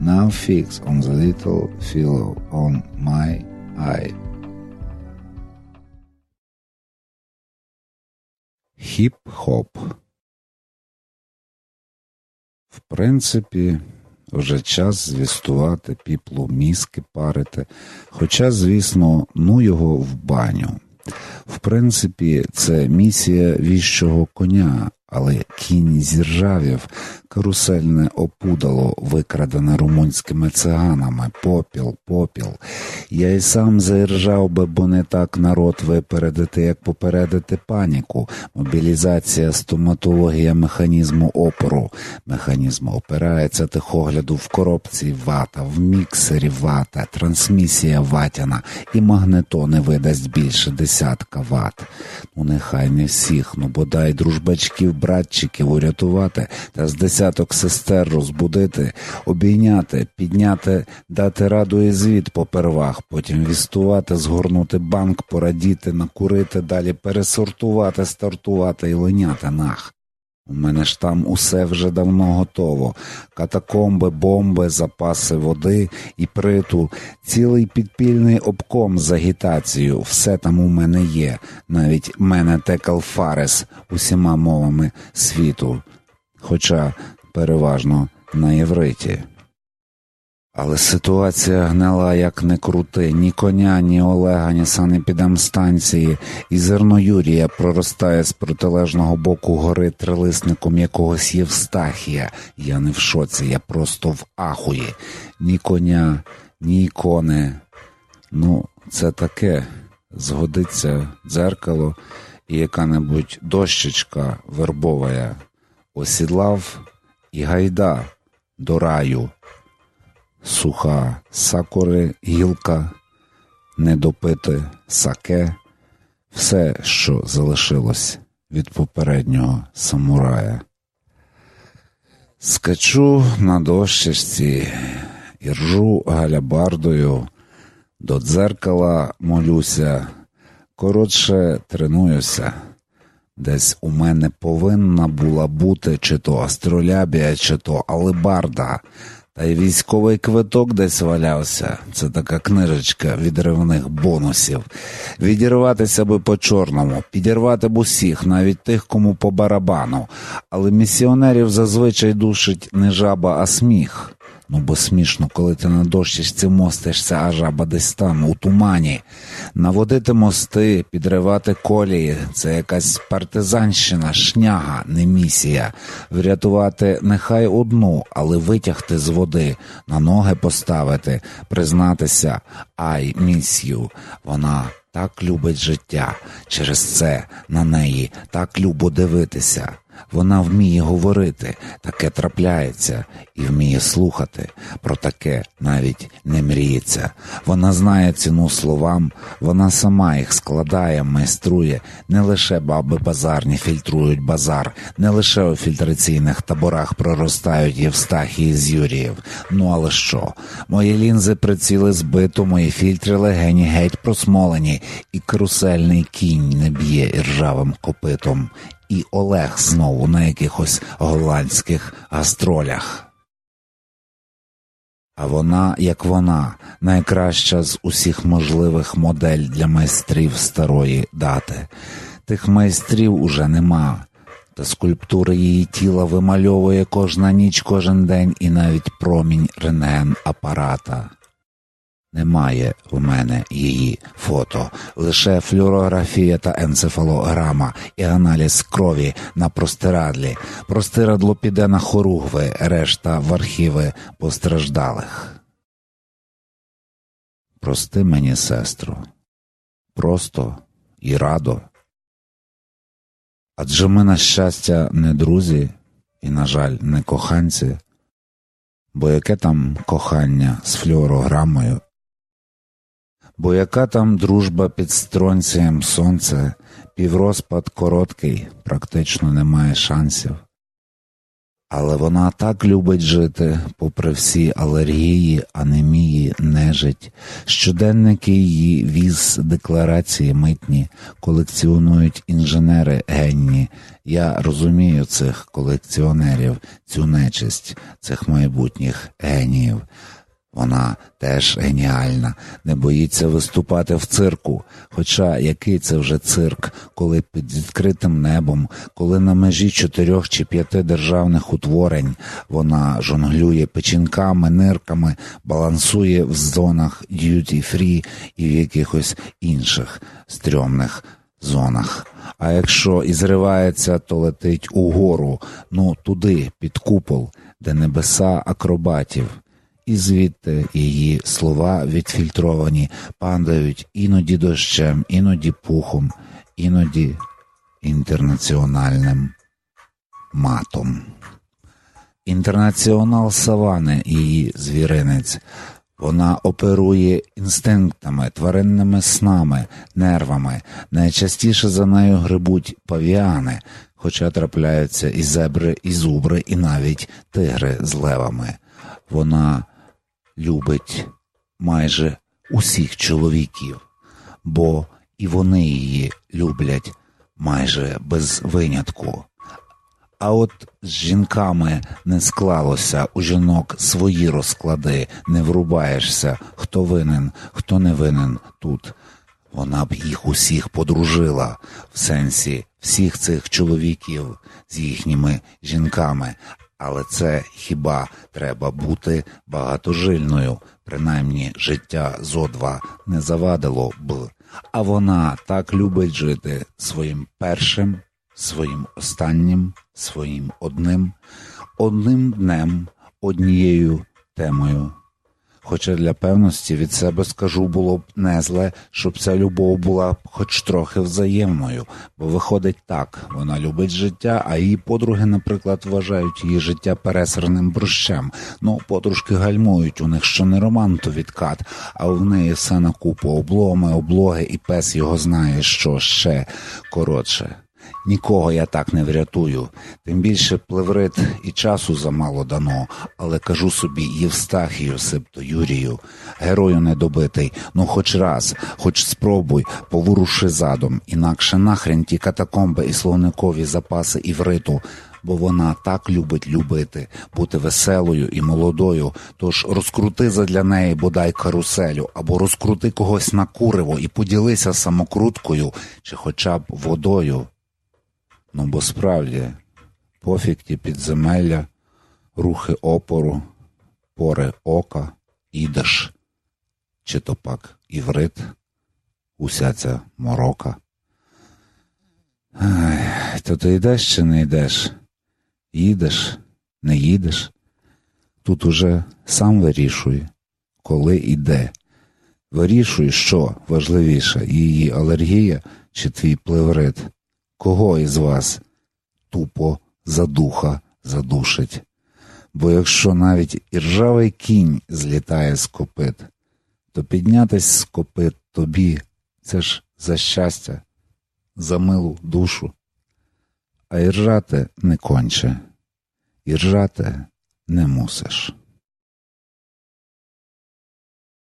Now fix on the little fellow on my eye. Хіп-хоп. В принципі, вже час звістувати піплу мізки парити, хоча, звісно, ну його в баню. В принципі, це місія віщого коня, але кінь зіржавів, карусельне опудало, викрадене румунськими циганами, попіл, попіл. Я й сам заіржав би, бо не так народ випередити, як попередити паніку, мобілізація, стоматологія механізму опору. Механізм опирається тихогляду в коробці вата, в міксері вата, трансмісія ватяна і магнетони видасть більше десятка ват. Ну, нехай не всіх, ну бодай дружбачків, братчиків урятувати та з десятка десяток сестер розбудити, обійняти, підняти, дати раду і звіт попервах, потім вістувати, згорнути банк, порадіти, накурити, далі пересортувати, стартувати і линяти нах. У мене ж там усе вже давно готово. Катакомби, бомби, запаси води і притул, цілий підпільний обком з агітацією, все там у мене є, навіть мене текал Фарес усіма мовами світу. Хоча переважно на євриті. Але ситуація гнила як не крути, ні коня, ні Олега, ні санепідемстанції, і зерно Юрія проростає з протилежного боку гори трилисником якогось Євстахія. Я не в шоці, я просто в ахуї. Ні коня, ні ікони. Ну, це таке. Згодиться дзеркало і яка-небудь дощечка вербовая осідлав і гайда до раю, суха сакури, гілка, недопите саке, все, що залишилось від попереднього самурая. Скачу на дощечці і ржу галябардою, до дзеркала молюся, коротше тренуюся. Десь у мене повинна була бути чи то астролябія, чи то алибарда, та й військовий квиток десь валявся. Це така книжечка відривних бонусів. Відірватися би по чорному, підірвати б усіх, навіть тих, кому по барабану. Але місіонерів зазвичай душить не жаба, а сміх. Ну, бо смішно, коли ти на дощечці мостишся, а жаба десь там, у тумані. Наводити мости, підривати колії це якась партизанщина, шняга, не місія. Врятувати нехай одну, але витягти з води, на ноги поставити, признатися, ай, місію, вона. Так любить життя, через це на неї так любо дивитися. Вона вміє говорити, таке трапляється, і вміє слухати. Про таке навіть не мріється. Вона знає ціну словам, вона сама їх складає, майструє. Не лише баби базарні фільтрують базар, не лише у фільтраційних таборах проростають Євстахії з Юріїв. Ну але що? Мої лінзи приціли збито, мої фільтри легені геть просмолені, і карусельний кінь не б'є іржавим копитом і Олег знову на якихось голландських гастролях. А вона, як вона, найкраща з усіх можливих модель для майстрів старої дати. Тих майстрів уже нема, та скульптури її тіла вимальовує кожна ніч, кожен день і навіть промінь рентген апарата. Немає в мене її фото, лише флюорографія та енцефалограма і аналіз крові на простирадлі. Простирадло піде на хоругви, решта в архіви постраждалих. Прости мені, сестру, просто і радо. Адже ми, на щастя, не друзі і, на жаль, не коханці, бо яке там кохання з флюорограмою Бо яка там дружба під стронцієм сонце, піврозпад короткий, практично немає шансів. Але вона так любить жити, попри всі алергії, анемії, нежить. Щоденники її віз декларації митні, колекціонують інженери генні. Я розумію цих колекціонерів, цю нечисть, цих майбутніх геніїв. Вона теж геніальна, не боїться виступати в цирку. Хоча який це вже цирк, коли під відкритим небом, коли на межі чотирьох чи п'яти державних утворень вона жонглює печінками, нирками, балансує в зонах д'юті-фрі і в якихось інших стрьомних зонах. А якщо і зривається, то летить угору, ну туди, під купол, де небеса акробатів і звідти її слова відфільтровані, падають іноді дощем, іноді пухом, іноді інтернаціональним матом. Інтернаціонал Савани, її звіринець. Вона оперує інстинктами, тваринними снами, нервами. Найчастіше за нею грибуть павіани, хоча трапляються і зебри, і зубри, і навіть тигри з левами. Вона любить майже усіх чоловіків, бо і вони її люблять майже без винятку. А от з жінками не склалося у жінок свої розклади, не врубаєшся, хто винен, хто не винен тут. Вона б їх усіх подружила в сенсі всіх цих чоловіків з їхніми жінками, але це хіба треба бути багатожильною, принаймні життя зо два не завадило б, а вона так любить жити своїм першим, своїм останнім, своїм одним, одним днем, однією темою. Хоча для певності від себе скажу було б не зле, щоб ця любов була хоч трохи взаємною, бо виходить так, вона любить життя, а її подруги, наприклад, вважають її життя пересраним борщем. Ну, подружки гальмують у них що не роман, то відкат, а в неї все на купу обломи, облоги, і пес його знає, що ще коротше. Нікого я так не врятую, тим більше плеврит і часу замало дано, але кажу собі Євстахію, септо Юрію, герою недобитий, ну хоч раз, хоч спробуй, поворуши задом, інакше нахрен ті катакомби і словникові запаси івриту, бо вона так любить любити, бути веселою і молодою. Тож розкрути задля неї бодай каруселю, або розкрути когось на куриво і поділися самокруткою чи хоча б водою. Ну, бо справді пофіг ті підземелля, рухи опору, пори ока, ідеш, чи то пак іврит, уся ця морока. Ай, То ти йдеш чи не йдеш? Їдеш, не їдеш? Тут уже сам вирішуй, коли і де. Вирішуй, що важливіше, її алергія чи твій плеврит. Кого із вас тупо задуха задушить? Бо якщо навіть іржавий кінь злітає з копит, то піднятись з копит тобі це ж за щастя, за милу душу. А іржати не конче, іржати не мусиш.